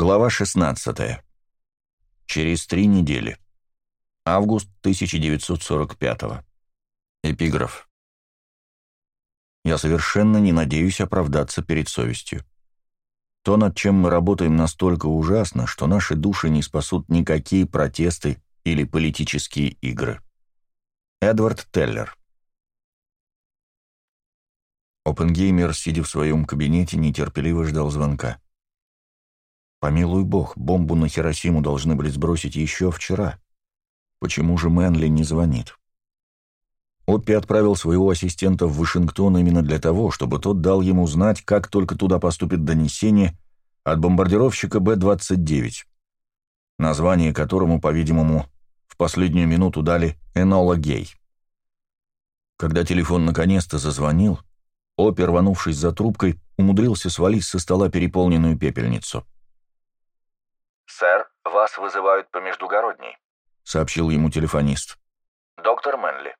Глава 16. Через три недели. Август 1945. Эпиграф. Я совершенно не надеюсь оправдаться перед совестью. То, над чем мы работаем, настолько ужасно, что наши души не спасут никакие протесты или политические игры. Эдвард Теллер. Опенгеймер, сидя в своем кабинете, нетерпеливо ждал звонка. Помилуй бог, бомбу на Хиросиму должны были сбросить еще вчера. Почему же Мэнли не звонит? Оппи отправил своего ассистента в Вашингтон именно для того, чтобы тот дал ему знать, как только туда поступит донесение от бомбардировщика Б-29, название которому, по-видимому, в последнюю минуту дали Энола Гей. Когда телефон наконец-то зазвонил, Оппи, рванувшись за трубкой, умудрился свалить со стола переполненную пепельницу — «Сэр, вас вызывают по междугородней», — сообщил ему телефонист. «Доктор Мэнли».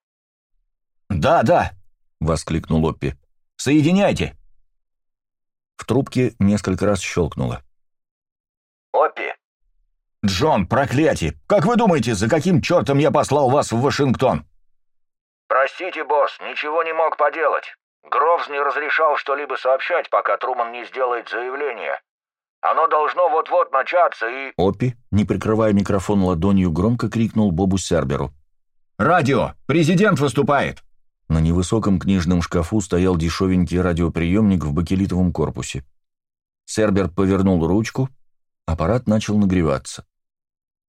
«Да, да», — воскликнул Оппи. «Соединяйте». В трубке несколько раз щелкнуло. «Оппи». «Джон, проклятие! Как вы думаете, за каким чертом я послал вас в Вашингтон?» «Простите, босс, ничего не мог поделать. Гровз не разрешал что-либо сообщать, пока Труман не сделает заявление. Оно должно вот-вот начаться и...» Оппи, не прикрывая микрофон ладонью, громко крикнул Бобу Серберу. «Радио! Президент выступает!» На невысоком книжном шкафу стоял дешевенький радиоприемник в бакелитовом корпусе. Сербер повернул ручку, аппарат начал нагреваться.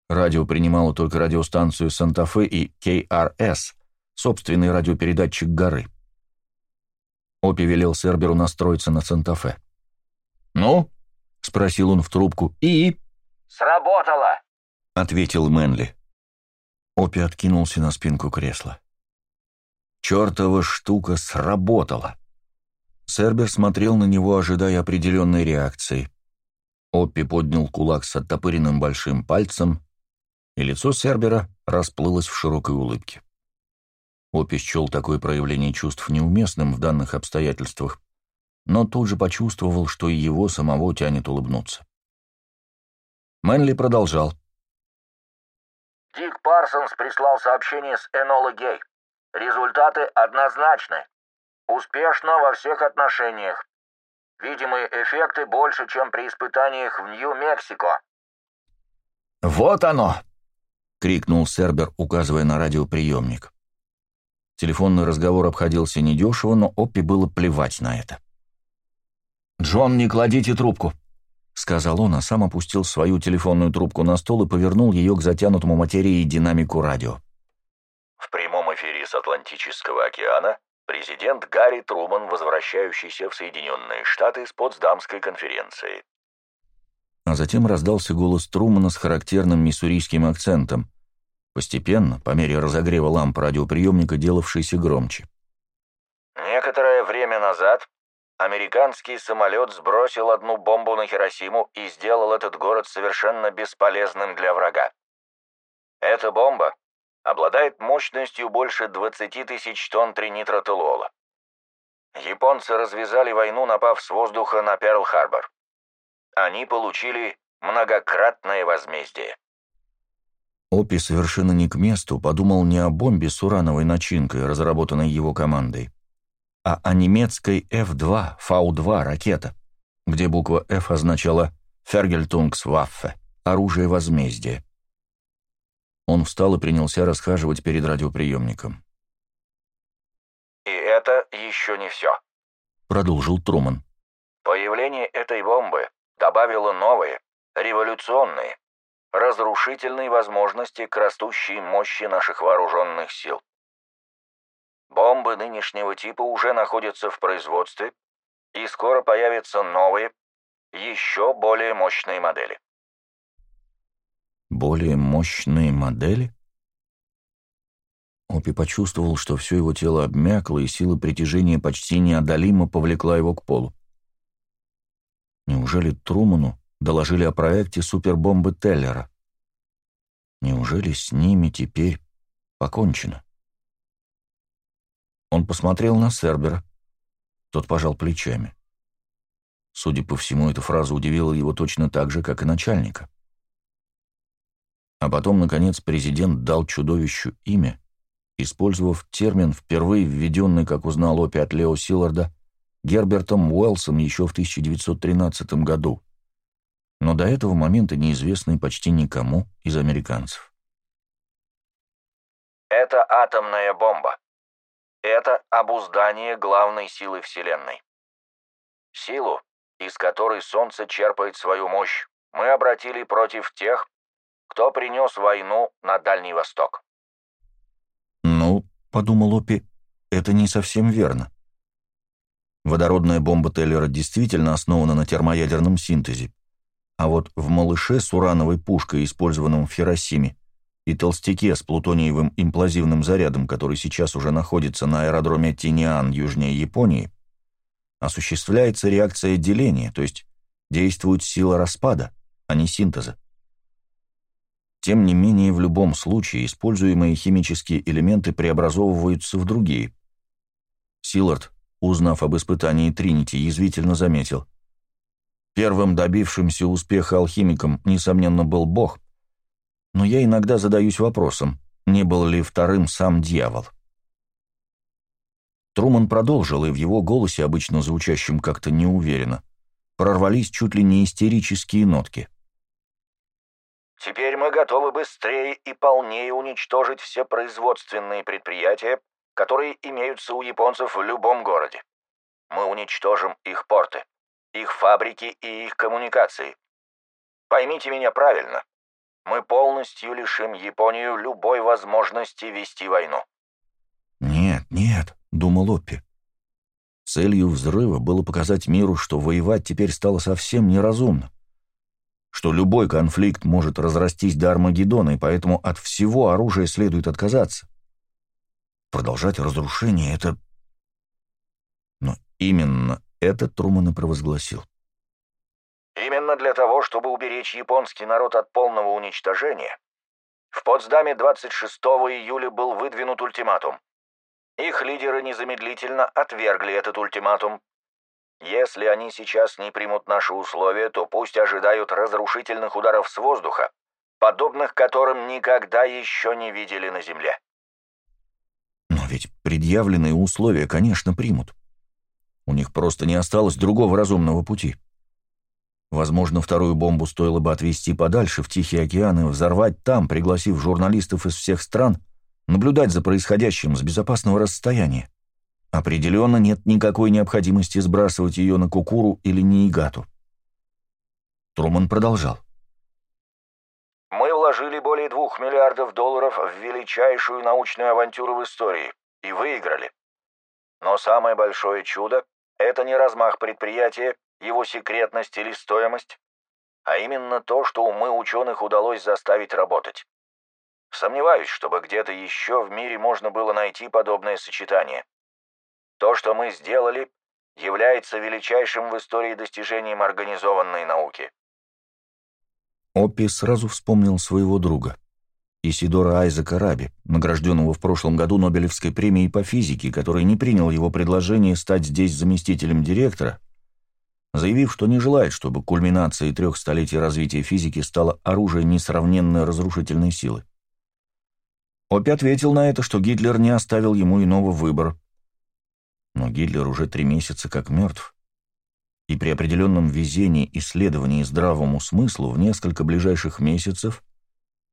Радио принимало только радиостанцию Санта-Фе и КРС, собственный радиопередатчик горы. Опи велел Серберу настроиться на Санта-Фе. «Ну?» — спросил он в трубку. «И?» «Сработало!» — ответил Мэнли. Опи откинулся на спинку кресла. «Чертова штука сработала!» Сербер смотрел на него, ожидая определенной реакции. Оппи поднял кулак с оттопыренным большим пальцем, и лицо Сербера расплылось в широкой улыбке. Оппи счел такое проявление чувств неуместным в данных обстоятельствах, но тут же почувствовал, что и его самого тянет улыбнуться. Мэнли продолжал. «Дик Парсонс прислал сообщение с Энола Гей. Результаты однозначны. Успешно во всех отношениях. Видимые эффекты больше, чем при испытаниях в Нью-Мексико». «Вот оно!» — крикнул Сербер, указывая на радиоприемник. Телефонный разговор обходился недешево, но Оппи было плевать на это. «Джон, не кладите трубку», — сказал он, а сам опустил свою телефонную трубку на стол и повернул ее к затянутому материи динамику радио. В прямом эфире с Атлантического океана президент Гарри Труман, возвращающийся в Соединенные Штаты с Потсдамской конференции. А затем раздался голос Трумана с характерным миссурийским акцентом, постепенно, по мере разогрева ламп радиоприемника, делавшийся громче. Некоторое время назад Американский самолет сбросил одну бомбу на Хиросиму и сделал этот город совершенно бесполезным для врага. Эта бомба обладает мощностью больше 20 тысяч тонн тринитротолуола. Японцы развязали войну, напав с воздуха на Перл-Харбор. Они получили многократное возмездие. Опи совершенно не к месту подумал не о бомбе с урановой начинкой, разработанной его командой, а о немецкой F-2, V-2 ракета, где буква F означала «Фергельтунгсваффе» — оружие возмездия. Он встал и принялся расхаживать перед радиоприемником. «И это еще не все», — продолжил Труман. «Появление этой бомбы добавило новые, революционные, разрушительные возможности к растущей мощи наших вооруженных сил. Бомбы нынешнего типа уже находятся в производстве, и скоро появятся новые, еще более мощные модели. Более мощные модели? Опи почувствовал, что все его тело обмякло, и сила притяжения почти неодолимо повлекла его к полу. Неужели Труману доложили о проекте супербомбы Теллера? Неужели с ними теперь покончено? Он посмотрел на Сербера. Тот пожал плечами. Судя по всему, эта фраза удивила его точно так же, как и начальника. А потом, наконец, президент дал чудовищу имя, использовав термин, впервые введенный, как узнал Опи от Лео Силларда, Гербертом Уэллсом еще в 1913 году, но до этого момента неизвестный почти никому из американцев. Это атомная бомба. Это обуздание главной силы Вселенной. Силу, из которой Солнце черпает свою мощь, мы обратили против тех, кто принес войну на Дальний Восток. «Ну, — подумал Опи, — это не совсем верно. Водородная бомба Теллера действительно основана на термоядерном синтезе, а вот в «Малыше» с урановой пушкой, использованном в Хиросиме, и толстяке с плутониевым имплозивным зарядом, который сейчас уже находится на аэродроме Тиниан южнее Японии, осуществляется реакция деления, то есть действует сила распада, а не синтеза. Тем не менее, в любом случае используемые химические элементы преобразовываются в другие. Силард, узнав об испытании Тринити, язвительно заметил. Первым добившимся успеха алхимиком, несомненно, был Бог, но я иногда задаюсь вопросом, не был ли вторым сам дьявол. Труман продолжил, и в его голосе, обычно звучащем как-то неуверенно, прорвались чуть ли не истерические нотки. Теперь мы готовы быстрее и полнее уничтожить все производственные предприятия, которые имеются у японцев в любом городе. Мы уничтожим их порты, их фабрики и их коммуникации. Поймите меня правильно. Мы полностью лишим Японию любой возможности вести войну. «Нет, нет», — думал Оппи. Целью взрыва было показать миру, что воевать теперь стало совсем неразумно что любой конфликт может разрастись до Армагеддона, и поэтому от всего оружия следует отказаться. Продолжать разрушение — это... Но именно это Труман и провозгласил. Именно для того, чтобы уберечь японский народ от полного уничтожения, в Потсдаме 26 июля был выдвинут ультиматум. Их лидеры незамедлительно отвергли этот ультиматум, если они сейчас не примут наши условия, то пусть ожидают разрушительных ударов с воздуха, подобных которым никогда еще не видели на Земле. Но ведь предъявленные условия, конечно, примут. У них просто не осталось другого разумного пути. Возможно, вторую бомбу стоило бы отвезти подальше, в Тихий океан, и взорвать там, пригласив журналистов из всех стран, наблюдать за происходящим с безопасного расстояния. Определенно нет никакой необходимости сбрасывать ее на Кукуру или Ниигату. Труман продолжал. «Мы вложили более двух миллиардов долларов в величайшую научную авантюру в истории и выиграли. Но самое большое чудо — это не размах предприятия, его секретность или стоимость, а именно то, что умы ученых удалось заставить работать. Сомневаюсь, чтобы где-то еще в мире можно было найти подобное сочетание. То, что мы сделали, является величайшим в истории достижением организованной науки. Оппи сразу вспомнил своего друга, Исидора Айзека Раби, награжденного в прошлом году Нобелевской премией по физике, который не принял его предложение стать здесь заместителем директора, заявив, что не желает, чтобы кульминацией трех столетий развития физики стало оружие несравненной разрушительной силы. Оппи ответил на это, что Гитлер не оставил ему иного выбора — но Гитлер уже три месяца как мертв, и при определенном везении исследований здравому смыслу в несколько ближайших месяцев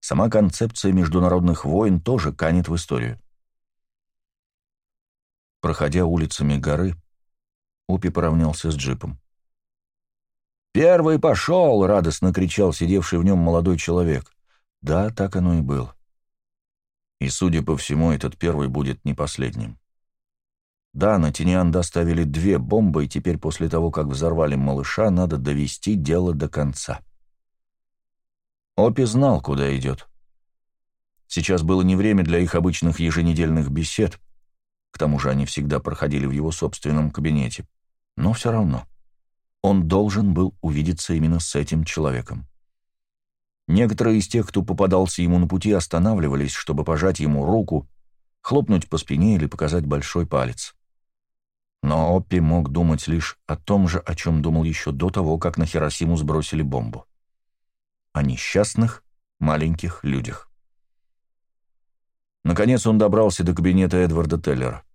сама концепция международных войн тоже канет в историю. Проходя улицами горы, Упи поравнялся с джипом. «Первый пошел!» — радостно кричал сидевший в нем молодой человек. Да, так оно и было. И, судя по всему, этот первый будет не последним. Да, на Тиниан доставили две бомбы, и теперь после того, как взорвали малыша, надо довести дело до конца. Опи знал, куда идет. Сейчас было не время для их обычных еженедельных бесед, к тому же они всегда проходили в его собственном кабинете, но все равно он должен был увидеться именно с этим человеком. Некоторые из тех, кто попадался ему на пути, останавливались, чтобы пожать ему руку, хлопнуть по спине или показать большой палец. Но Оппи мог думать лишь о том же, о чем думал еще до того, как на Хиросиму сбросили бомбу. О несчастных, маленьких людях. Наконец он добрался до кабинета Эдварда Теллера.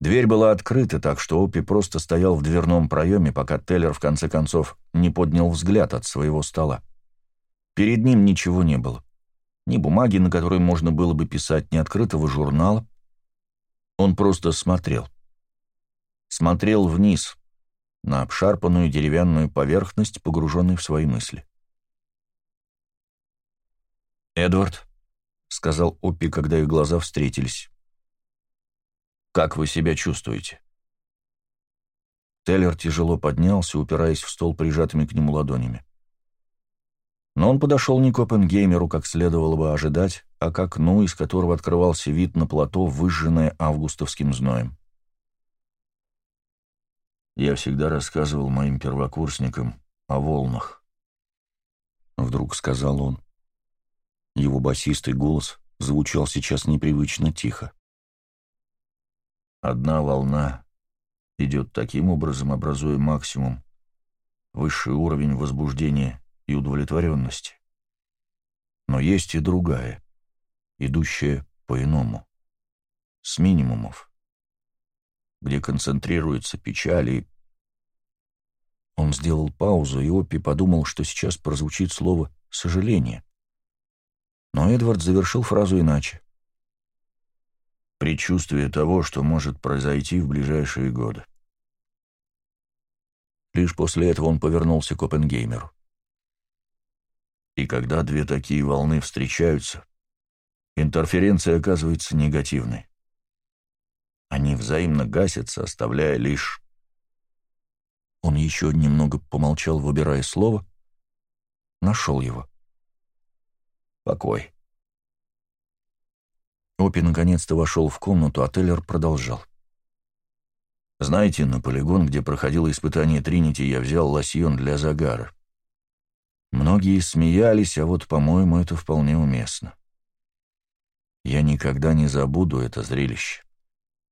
Дверь была открыта, так что Оппи просто стоял в дверном проеме, пока Теллер в конце концов не поднял взгляд от своего стола. Перед ним ничего не было. Ни бумаги, на которой можно было бы писать, ни открытого журнала. Он просто смотрел. Смотрел вниз, на обшарпанную деревянную поверхность, погруженный в свои мысли. «Эдвард», — сказал Оппи, когда их глаза встретились, — «как вы себя чувствуете?» Теллер тяжело поднялся, упираясь в стол прижатыми к нему ладонями. Но он подошел не к Оппенгеймеру, как следовало бы ожидать, а к окну, из которого открывался вид на плато, выжженное августовским зноем. Я всегда рассказывал моим первокурсникам о волнах. Вдруг сказал он. Его басистый голос звучал сейчас непривычно тихо. Одна волна идет таким образом, образуя максимум, высший уровень возбуждения и удовлетворенности. Но есть и другая, идущая по-иному, с минимумов, где концентрируется печаль и... Он сделал паузу, и Оппи подумал, что сейчас прозвучит слово «сожаление». Но Эдвард завершил фразу иначе. Предчувствие того, что может произойти в ближайшие годы. Лишь после этого он повернулся к Оппенгеймеру. И когда две такие волны встречаются, интерференция оказывается негативной. Они взаимно гасятся, оставляя лишь... Он еще немного помолчал, выбирая слово. Нашел его. Покой. Опи наконец-то вошел в комнату, а Теллер продолжал. «Знаете, на полигон, где проходило испытание Тринити, я взял лосьон для загара. Многие смеялись, а вот, по-моему, это вполне уместно. Я никогда не забуду это зрелище.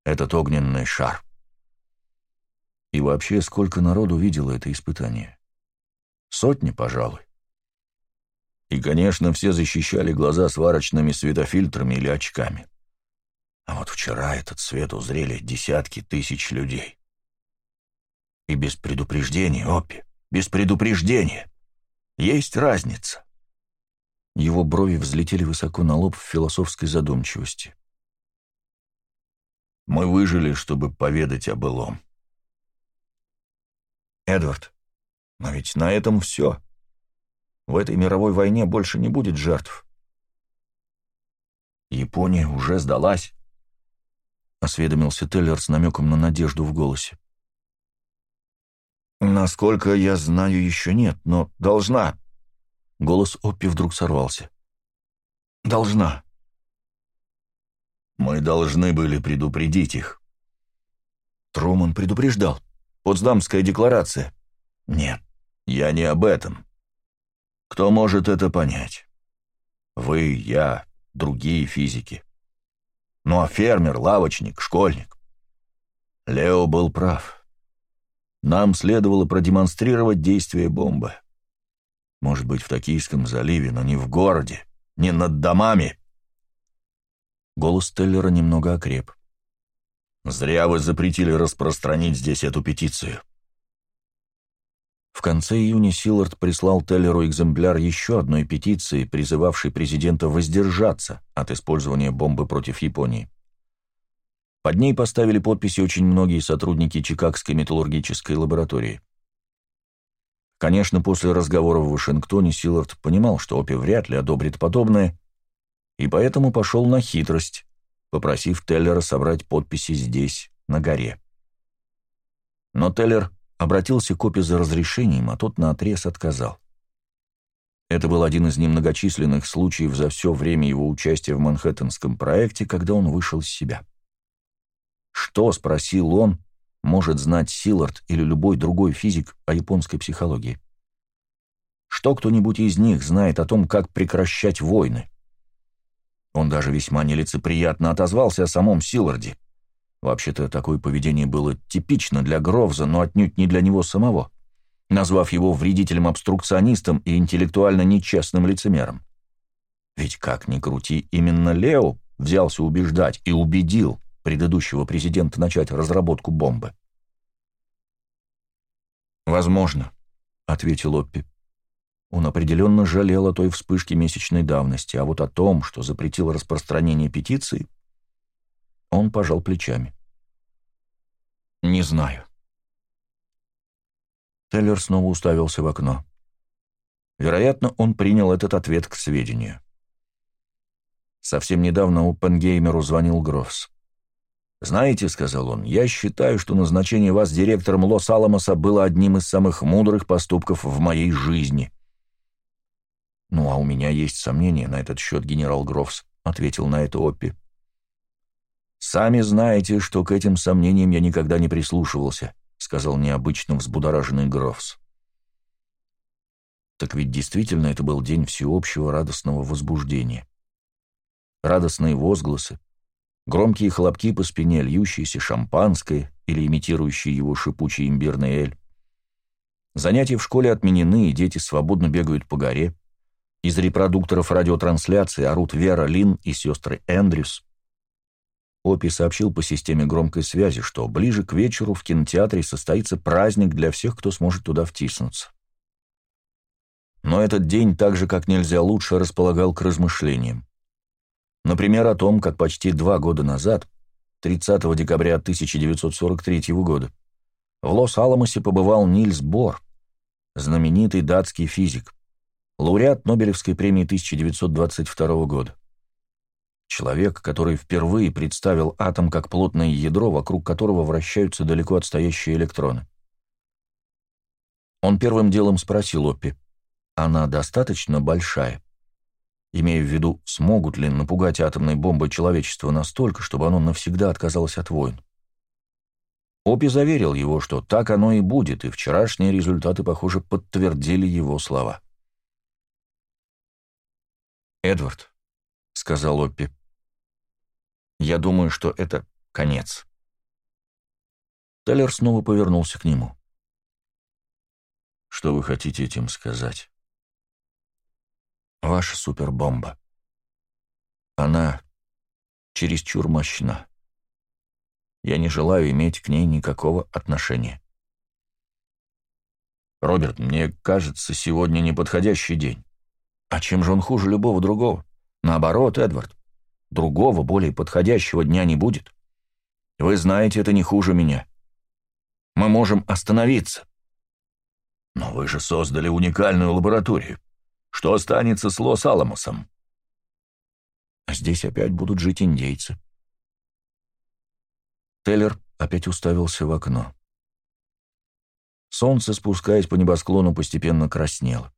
Этот огненный шар. И вообще, сколько народу видело это испытание? Сотни, пожалуй. И, конечно, все защищали глаза сварочными светофильтрами или очками. А вот вчера этот свет узрели десятки тысяч людей. И без предупреждения, Оппи, без предупреждения. Есть разница. Его брови взлетели высоко на лоб в философской задумчивости. Мы выжили, чтобы поведать о былом. Эдвард, но ведь на этом все. В этой мировой войне больше не будет жертв. Япония уже сдалась, — осведомился Теллер с намеком на надежду в голосе. «Насколько я знаю, еще нет, но должна». Голос Оппи вдруг сорвался. «Должна». «Мы должны были предупредить их». Труман предупреждал. «Потсдамская декларация». «Нет, я не об этом. Кто может это понять? Вы, я, другие физики. Ну а фермер, лавочник, школьник. Лео был прав. Нам следовало продемонстрировать действие бомбы. Может быть, в Токийском заливе, но не в городе, не над домами. Голос Теллера немного окреп. «Зря вы запретили распространить здесь эту петицию». В конце июня Силлард прислал Теллеру экземпляр еще одной петиции, призывавшей президента воздержаться от использования бомбы против Японии. Под ней поставили подписи очень многие сотрудники Чикагской металлургической лаборатории. Конечно, после разговора в Вашингтоне Силлард понимал, что Опи вряд ли одобрит подобное, и поэтому пошел на хитрость, попросив Теллера собрать подписи здесь, на горе. Но Теллер обратился к Опи за разрешением, а тот наотрез отказал. Это был один из немногочисленных случаев за все время его участия в Манхэттенском проекте, когда он вышел из себя. Что, спросил он, может знать Силард или любой другой физик о японской психологии? Что кто-нибудь из них знает о том, как прекращать войны? Он даже весьма нелицеприятно отозвался о самом Силарде. Вообще-то такое поведение было типично для Гровза, но отнюдь не для него самого, назвав его вредителем-обструкционистом и интеллектуально нечестным лицемером. Ведь как ни крути, именно Лео взялся убеждать и убедил предыдущего президента начать разработку бомбы. «Возможно», — ответил Оппи. Он определенно жалел о той вспышке месячной давности, а вот о том, что запретил распространение петиции, он пожал плечами. «Не знаю». Теллер снова уставился в окно. Вероятно, он принял этот ответ к сведению. Совсем недавно Оппенгеймеру звонил Грофс. «Знаете, — сказал он, — я считаю, что назначение вас директором Лос-Аламоса было одним из самых мудрых поступков в моей жизни». «Ну, а у меня есть сомнения на этот счет, генерал Грофс», — ответил на это Оппи. «Сами знаете, что к этим сомнениям я никогда не прислушивался», — сказал необычно взбудораженный Грофс. Так ведь действительно это был день всеобщего радостного возбуждения. Радостные возгласы, громкие хлопки по спине, льющиеся шампанское или имитирующие его шипучий имбирный эль. Занятия в школе отменены, и дети свободно бегают по горе. Из репродукторов радиотрансляции орут Вера Лин и сестры Эндрюс. Опи сообщил по системе громкой связи, что ближе к вечеру в кинотеатре состоится праздник для всех, кто сможет туда втиснуться. Но этот день так же, как нельзя лучше, располагал к размышлениям. Например, о том, как почти два года назад, 30 декабря 1943 года, в Лос-Аламосе побывал Нильс Бор, знаменитый датский физик, лауреат Нобелевской премии 1922 года. Человек, который впервые представил атом как плотное ядро, вокруг которого вращаются далеко отстоящие электроны. Он первым делом спросил Оппи, «Она достаточно большая?» имея в виду, смогут ли напугать атомной бомбой человечество настолько, чтобы оно навсегда отказалось от войн. Опи заверил его, что так оно и будет, и вчерашние результаты, похоже, подтвердили его слова. «Эдвард», — сказал Оппи, — «я думаю, что это конец». Теллер снова повернулся к нему. «Что вы хотите этим сказать?» Ваша супербомба. Она чересчур мощна. Я не желаю иметь к ней никакого отношения. Роберт, мне кажется, сегодня неподходящий день. А чем же он хуже любого другого? Наоборот, Эдвард, другого, более подходящего дня не будет. Вы знаете, это не хуже меня. Мы можем остановиться. Но вы же создали уникальную лабораторию. Что останется с Лос-Аламосом? Здесь опять будут жить индейцы. Теллер опять уставился в окно. Солнце, спускаясь по небосклону, постепенно краснело.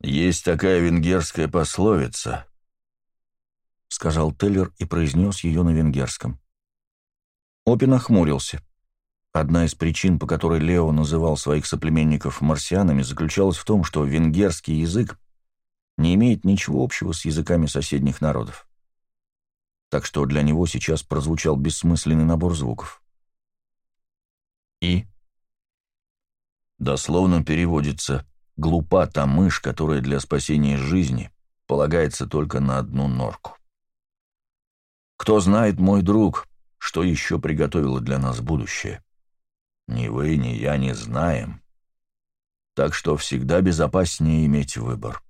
«Есть такая венгерская пословица», — сказал Теллер и произнес ее на венгерском. Опи нахмурился. Одна из причин, по которой Лео называл своих соплеменников марсианами, заключалась в том, что венгерский язык не имеет ничего общего с языками соседних народов. Так что для него сейчас прозвучал бессмысленный набор звуков. И? Дословно переводится «глупа та мышь, которая для спасения жизни полагается только на одну норку». Кто знает, мой друг, что еще приготовило для нас будущее? Ни вы, ни я не знаем. Так что всегда безопаснее иметь выбор.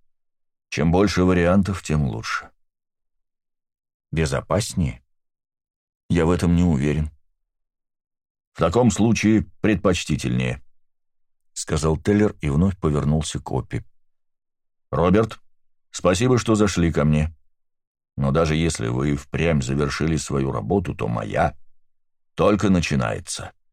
Чем больше вариантов, тем лучше. Безопаснее? Я в этом не уверен. В таком случае предпочтительнее, — сказал Теллер и вновь повернулся к Оппи. «Роберт, спасибо, что зашли ко мне. Но даже если вы впрямь завершили свою работу, то моя только начинается».